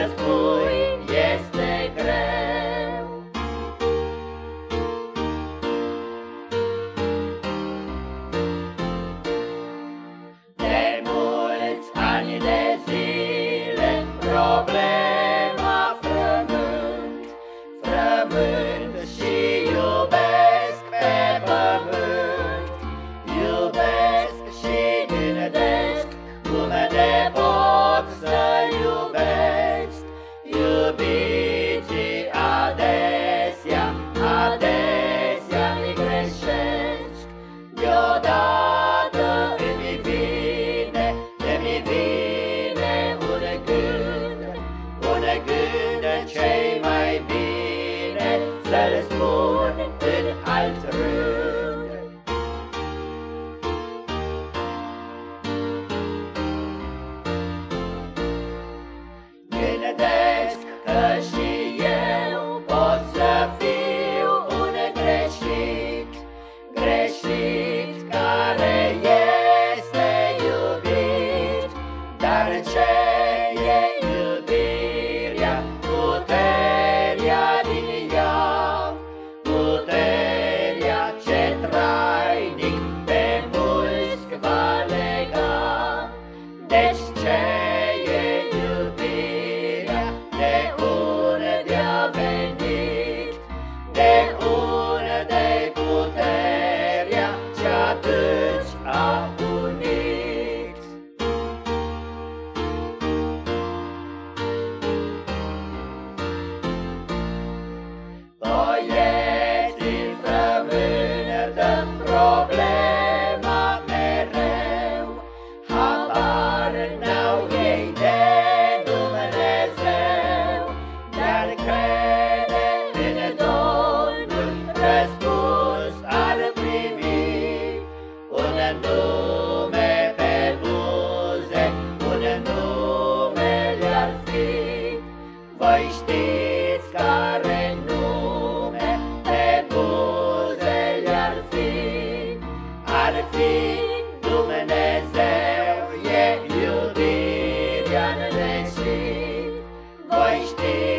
yes este Iubiții adesea, adesea mi greșesc. Deodată îmi vine, îmi vine un gând Un gând ce mai bine să-l spun crede în Domnul, răspuns ar primi. Un nume pe buze, un nume le-ar fi. Voi știți care nume pe buze le-ar fi. Ar fi Dumnezeu, e iubirea. Voi știți